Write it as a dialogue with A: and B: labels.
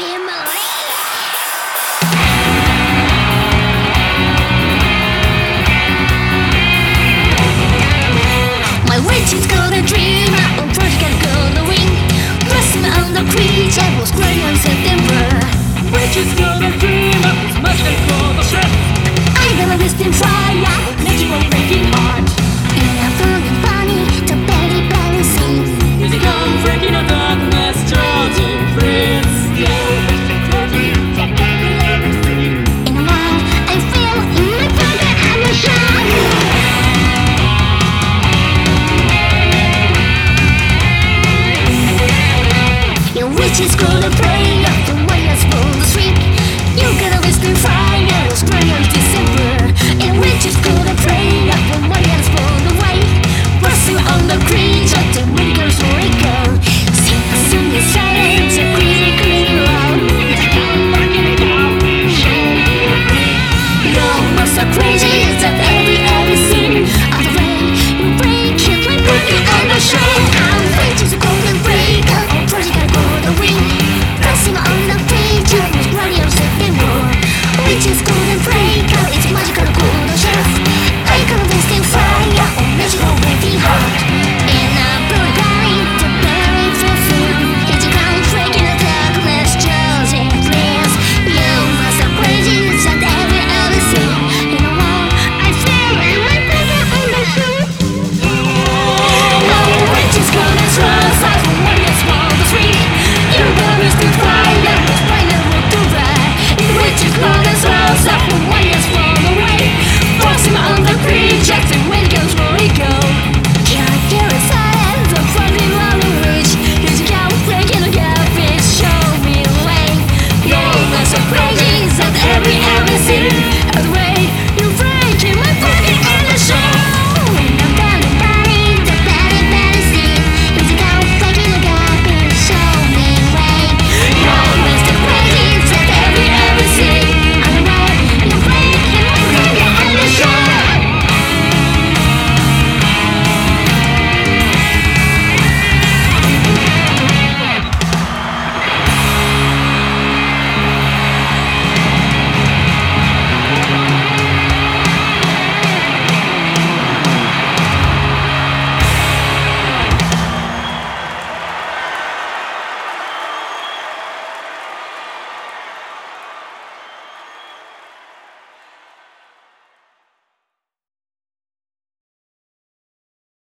A: 你们 She's is full of